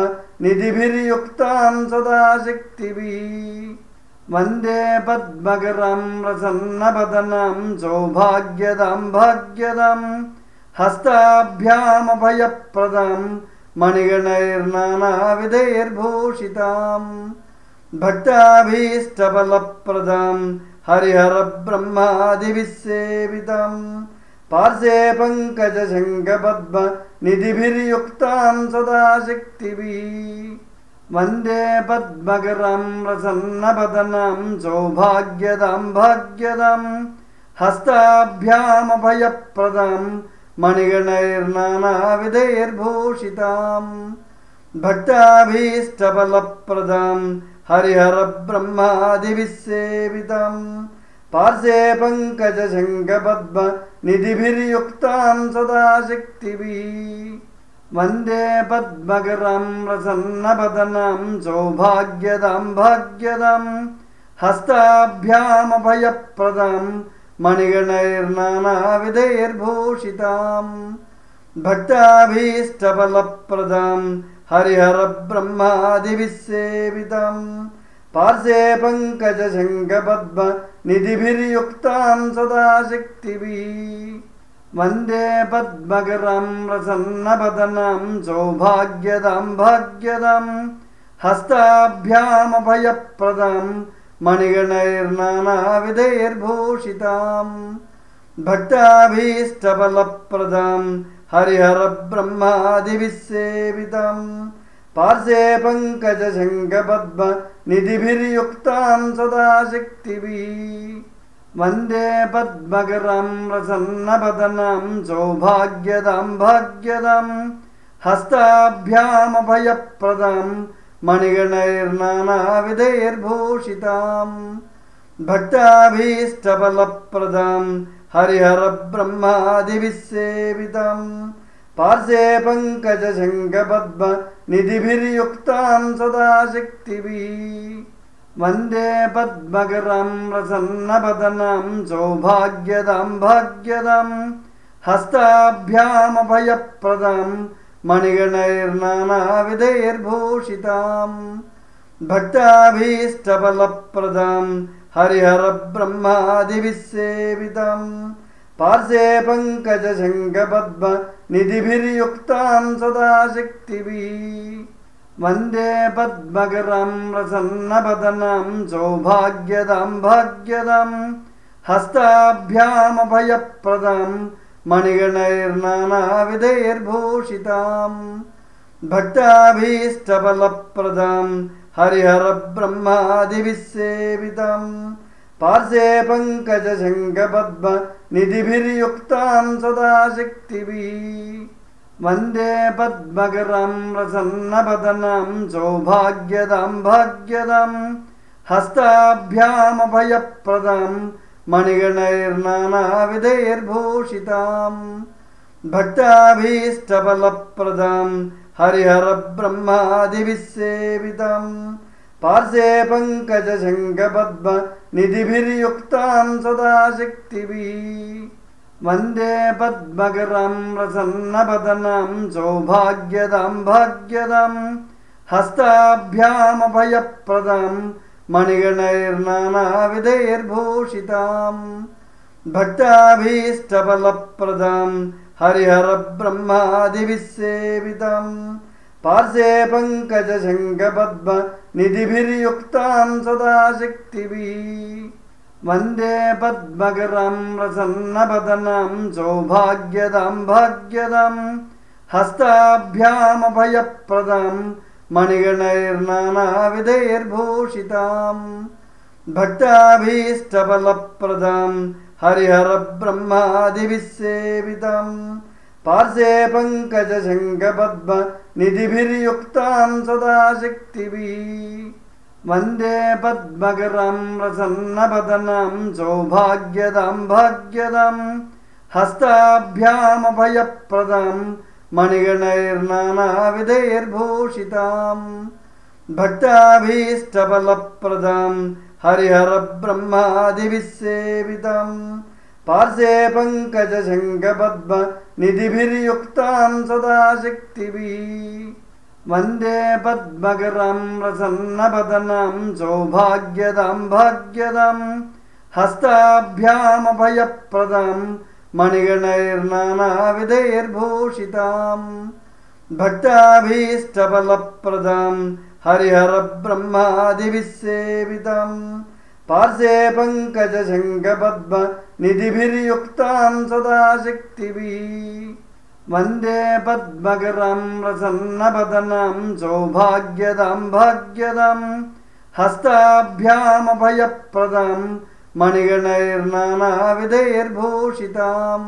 निधिभिर्युक्तां सदा शक्तिभिः वन्दे पद्मकरं प्रसन्नपदनं सौभाग्यदां भाग्यदम् हस्ताभ्यामभयप्रदं मणिगणैर्नानाविधैर्भूषिताम् भक्ताभीष्टबलप्रदां हरिहरब्रह्मादिभिसेवितम् पार्श्वे पङ्कजशङ्खपद्म निधिभिर्युक्तां सदा शक्तिभिः वन्दे पद्मकरं प्रसन्नपदनं सौभाग्यदां भाग्यदम् हस्ताभ्यामभयप्रदं मणिगणैर्नानाविधैर्भूषिताम् भक्ताभीष्टबलप्रदां हरिहरब्रह्मादिभिसेवितम् पार्श्वे पङ्कजशङ्खपद्म निधिभिर्युक्तां सदा शक्तिभिः वन्दे पद्मकरं प्रसन्नपदनं सौभाग्यदां भाग्यदम् हस्ताभ्यामभयप्रदं मणिगणैर्नानाविधैर्भूषिताम् भक्ताभीष्टबलप्रदां हरिहरब्रह्मादिभिसेवितम् पार्श्वे पङ्कजशङ्खपद्म निधिभिर्युक्तां सदा शक्तिभिः वन्दे पद्मकरं प्रसन्नपदनं सौभाग्यदां भाग्यदम् हस्ताभ्यामभयप्रदं मणिगणैर्नानाविधैर्भूषिताम् भक्ताभीष्टबलप्रदां हरिहरब्रह्मादिभिसेवितम् पार्श्वे पङ्कजशङ्खपद्म निधिभिर्युक्तां सदा शक्तिभिः वन्दे पद्मकरं प्रसन्नपदनं सौभाग्यदां भाग्यदम् हस्ताभ्यामभयप्रदं मणिगणैर्नानाविधैर्भूषिताम् भक्ताभीष्टबलप्रदां हरिहरब्रह्मादिभिसेवितम् पार्श्वे पङ्कजशङ्खपद्म निधिभिर्युक्तां सदा शक्तिभिः वन्दे पद्मकरं प्रसन्नपदनं सौभाग्यदां भाग्यदम् हस्ताभ्यामभयप्रदं मणिगणैर्नानाविधैर्भूषिताम् भक्ताभीष्टबलप्रदां हरिहरब्रह्मादिभिसेवितम् पार्श्वे पङ्कजशङ्खपद्म निधिभिर्युक्तां सदा शक्तिभिः वन्दे पद्मकरं प्रसन्नपदनं सौभाग्यदां भाग्यदम् हस्ताभ्यामभयप्रदं मणिगणैर्नानाविधैर्भूषिताम् भक्ताभीष्टबलप्रदां हरिहरब्रह्मादिभिसेवितम् पार्श्वे पङ्कजशङ्खपद्म निधिभिर्युक्तां सदा शक्तिभिः वन्दे पद्मकरं प्रसन्नपदनं सौभाग्यदां भाग्यदं हस्ताभ्यामभयप्रदं मणिगणैर्नानाविधैर्भूषिताम् भक्ताभीष्टबलप्रदां हरिहरब्रह्मादिविसेवितं पार्श्वे पङ्कजशङ्खपद्म निधिभिर्युक्तां सदा शक्तिभिः वन्दे पद्मकरं प्रसन्नपदनं सौभाग्यदां भाग्यदं हस्ताभ्यामभयप्रदां मणिगणैर्नानाविधैर्भूषिताम् भक्ताभीष्टबलप्रदां हरिहरब्रह्मादिविसेवितं पार्श्वे पङ्कजशङ्खपद्म निधिभिर्युक्तां सदा शक्तिभिः वन्दे पद्मकरं प्रसन्नपदनं सौभाग्यदां भाग्यदं हस्ताभ्यामभयप्रदां मणिगणैर्नानाविधैर्भूषिताम् भक्ताभीष्टबलप्रदां हरिहरब्रह्मादिविसेवितं पार्श्वे पङ्कजशङ्खपद्म निधिभिर्युक्तां सदा शक्तिभिः वन्दे पद्मकरं प्रसन्नपदनं सौभाग्यदां भाग्यदं हस्ताभ्यामभयप्रदां मणिगणैर्नानाविधैर्भूषिताम् भक्ताभीष्टबलप्रदां हरिहरब्रह्मादिविसेवितं पार्श्वे पङ्कजशङ्खपद्म निधिभिर्युक्तां सदा शक्तिभिः वन्दे पद्मकरं प्रसन्नपदनं सौभाग्यदां भाग्यदं हस्ताभ्यामभयप्रदां मणिगणैर्नानाविधैर्भूषिताम् भक्ताभीष्टबलप्रदां हरिहरब्रह्मादिविसेवितं पार्श्वे पङ्कजशङ्खपद्म निधिभिर्युक्तां सदा शक्तिभिः वन्दे पद्मकरं प्रसन्नपदनं सौभाग्यदां भाग्यदं हस्ताभ्यामभयप्रदां मणिगणैर्नानाविधैर्भूषिताम्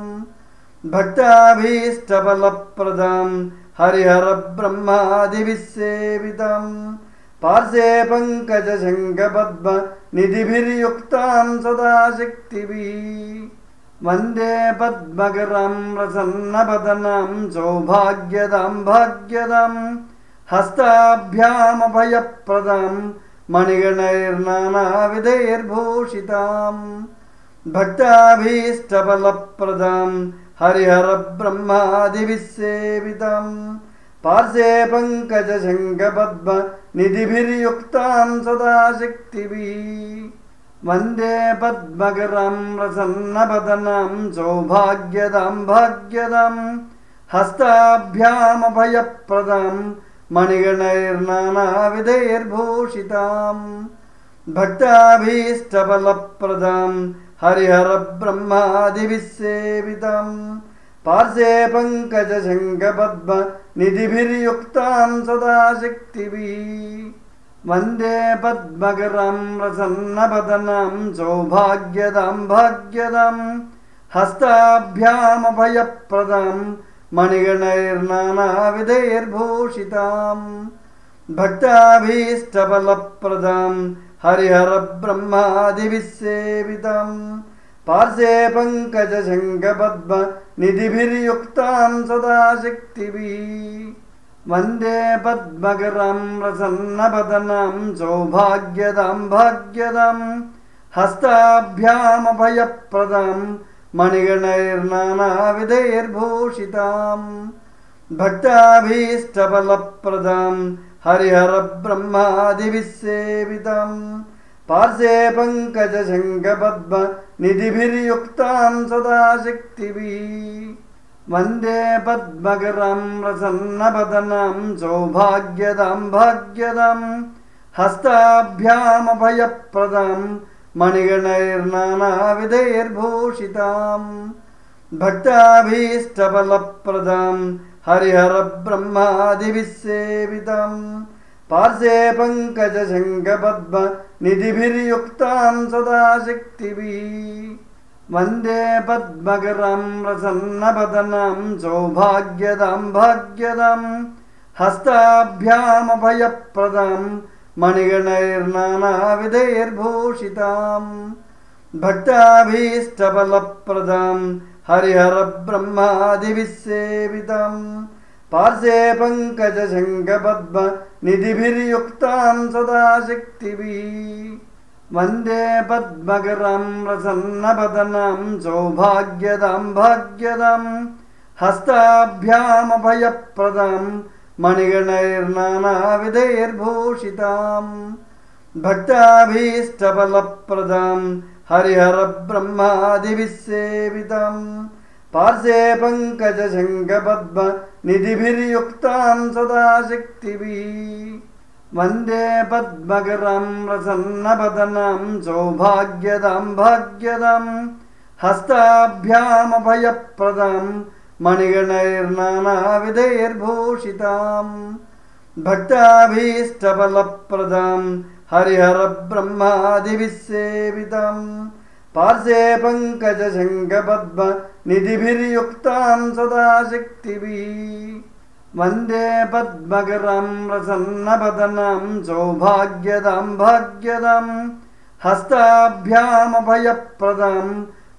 भक्ताभीष्टबलप्रदां हरिहरब्रह्मादिविसेवितं पार्श्वे पङ्कजशङ्खपद्म निधिभिर्युक्तां सदा शक्तिभिः वन्दे पद्मकरं प्रसन्नपदनं सौभाग्यदां भाग्यदं हस्ताभ्यामभयप्रदां मणिगणैर्नानाविधैर्भूषिताम् भक्ताभीष्टबलप्रदां हरिहरब्रह्मादिविसेवितं पार्श्वे पङ्कजशङ्खपद्म निधिभिर्युक्तां सदा शक्तिभिः वन्दे पद्मकरं प्रसन्नपदनं सौभाग्यदां भाग्यदं हस्ताभ्यामभयप्रदां मणिगणैर्नानाविधैर्भूषिताम् भक्ताभीष्टबलप्रदां हरिहरब्रह्मादिविसेवितं पार्श्वे पङ्कजशङ्खपद्म निधिभिर्युक्तां सदा शक्तिभिः वन्दे पद्मकरं प्रसन्नपदनं सौभाग्यदां भाग्यदं हस्ताभ्यामभयप्रदां मणिगणैर्नानाविधैर्भूषिताम् भक्ताभीष्टबलप्रदां हरिहरब्रह्मादिविसेवितं पार्श्वे पङ्कजशङ्खपद्म निधिभिर्युक्तां सदा शक्तिभिः वन्दे पद्मकरं प्रसन्नपदनं सौभाग्यदां भाग्यदं हस्ताभ्यामभयप्रदां मणिगणैर्नानाविधैर्भूषिताम् भक्ताभीष्टबलप्रदां हरिहरब्रह्मादिविसेवितं पार्श्वे पङ्कजशङ्खपद्म निधिभिर्युक्तां सदा शक्तिभिः वन्दे पद्मकरं प्रसन्नपदनं सौभाग्यदां भाग्यदं हस्ताभ्यामभयप्रदां मणिगणैर्नानाविधैर्भूषिताम् भक्ताभीष्टबलप्रदां हरिहरब्रह्मादिविसेवितं पार्श्वे पङ्कजशङ्खपद्म निधिभिर्युक्तां सदा शक्तिभिः वन्दे पद्मकरं प्रसन्नपदनं सौभाग्यदां भाग्यदां हस्ताभ्यामभयप्रदां मणिगणैर्नानाविधैर्भूषिताम् भक्ताभीष्टबलप्रदां हरिहरब्रह्मादिविसेविताम् पार्श्वे पङ्कजशङ्खपद्म निधिभिर्युक्तां सदा शक्तिभिः वन्दे पद्मकरं प्रसन्नपदनं सौभाग्यदां भाग्यदां हस्ताभ्यामभयप्रदां मणिगणैर्नानाविधैर्भूषिताम् भक्ताभीष्टबलप्रदां हरिहरब्रह्मादिविसेविताम् पार्श्वे पङ्कजशङ्खपद्म निधिभिर्युक्तां सदा शक्तिभिः वन्दे पद्मकरं प्रसन्नपदनं सौभाग्यदां भाग्यदां हस्ताभ्यामभयप्रदां मणिगणैर्नानाविधैर्भूषिताम् भक्ताभीष्टबलप्रदां हरिहरब्रह्मादिविसेविताम् पार्श्वे पङ्कजशङ्खपद्म निधिभिर्युक्तां सदा शक्तिभिः वन्दे पद्मकरं प्रसन्नपदनं सौभाग्यदां भाग्यदां हस्ताभ्यामभयप्रदां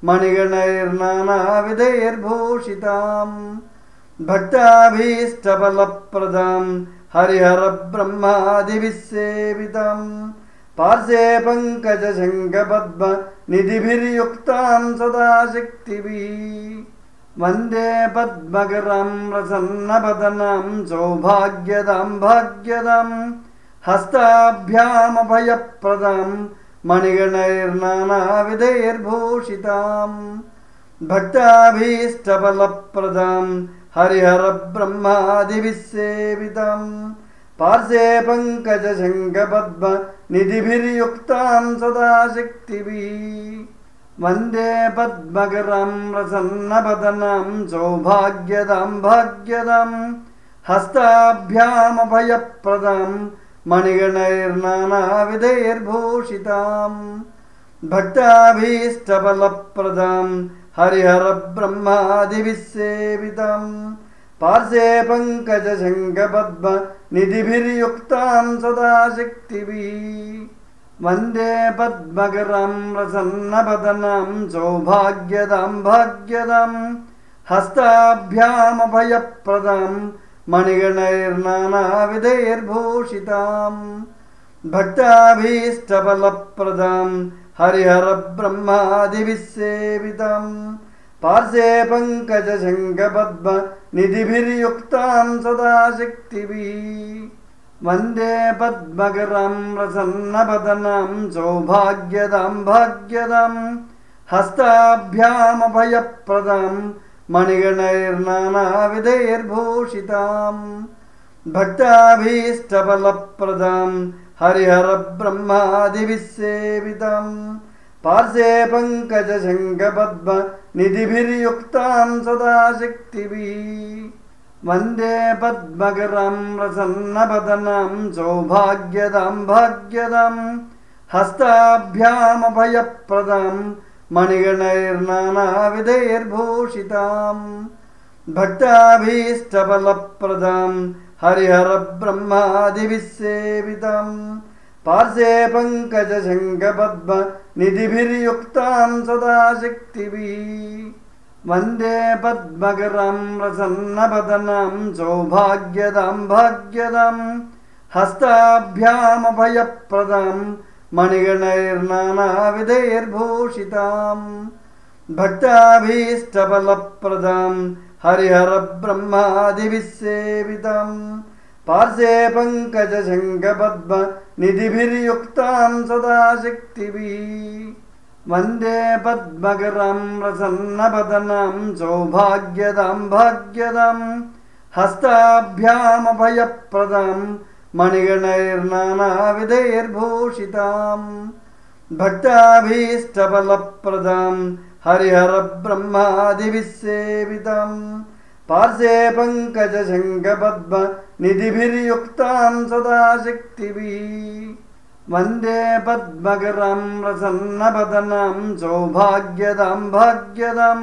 मणिगणैर्नानाविधैर्भूषिताम् भक्ताभीष्टबलप्रदां हरिहरब्रह्मादिविसेविताम् पार्श्वे पङ्कजशङ्खपद्म निधिभिर्युक्तां सदा शक्तिभिः वन्दे पद्मकरं प्रसन्नपदनं सौभाग्यदां भाग्यदां हस्ताभ्यामभयप्रदां मणिगणैर्नानाविधैर्भूषिताम् भक्ताभीष्टबलप्रदां हरिहरब्रह्मादिविसेविताम् पार्श्वे पङ्कजशङ्खपद्म निधिभिर्युक्तां सदा शक्तिभिः वन्दे पद्मकरं प्रसन्नपदनं सौभाग्यदां भाग्यदां हस्ताभ्यामभयप्रदां मणिगणैर्नानाविधैर्भूषिताम् भक्ताभीष्टबलप्रदां हरिहरब्रह्मादिविसेविताम् पार्श्वे पङ्कजशङ्खपद्म निधिभिर्युक्तां सदा शक्तिभिः वन्दे पद्मकरं प्रसन्नपदनं सौभाग्यदां भाग्यदां हस्ताभ्यामभयप्रदां मणिगणैर्नानाविधैर्भूषिताम् भक्ताभीष्टबलप्रदां हरिहरब्रह्मादिविसेविताम् पार्श्वे पङ्कजशङ्खपद्म निधिभिर्युक्तां सदा शक्तिभिः वन्दे पद्मकरं प्रसन्नपदनं सौभाग्यदां भाग्यदां हस्ताभ्यामभयप्रदां मणिगणैर्नानाविधैर्भूषिताम् भक्ताभीष्टबलप्रदां हरिहरब्रह्मादिविसेविताम् पार्श्वे पङ्कजशङ्खपद्म निधिभिर्युक्तां सदा शक्तिभिः वन्दे पद्मकरं प्रसन्नपदनं सौभाग्यदां भाग्यदां हस्ताभ्यामभयप्रदां मणिगणैर्नानाविधैर्भूषिताम् भक्ताभीष्टबलप्रदां हरिहरब्रह्मादिविसेविताम् पार्श्वे पङ्कजशङ्खपद्म निधिभिर्युक्तां सदा शक्तिभिः वन्दे पद्मकरं प्रसन्नपदनं सौभाग्यदां भाग्यदां हस्ताभ्यामभयप्रदां मणिगणैर्नानाविधैर्भूषिताम् भक्ताभीष्टबलप्रदां हरिहरब्रह्मादिविसेविताम् पार्श्वे पङ्कजशङ्खपद्म निधिभिर्युक्तां सदा शक्तिभिः वन्दे पद्मकरं प्रसन्नपदनं सौभाग्यदां भाग्यदां हस्ताभ्यामभयप्रदां मणिगणैर्नानाविधैर्भूषिताम् भक्ताभीष्टबलप्रदां हरिहरब्रह्मादिविसेविताम् पार्श्वे पङ्कजशङ्खपद्म निधिभिर्युक्तां सदा शक्तिभिः वन्दे पद्मकरं प्रसन्नपदनं सौभाग्यदां भाग्यदां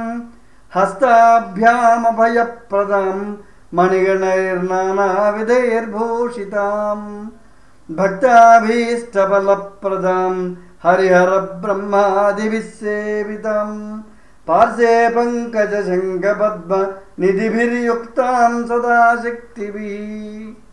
हस्ताभ्यामभयप्रदां मणिगणैर्नानाविधैर्भूषिताम् भक्ताभीष्टबलप्रदां हरिहरब्रह्मादिभिः सेविताम् पार्श्वे पङ्कजशङ्खपद्म निधिभिर्युक्तां सदा शक्तिभिः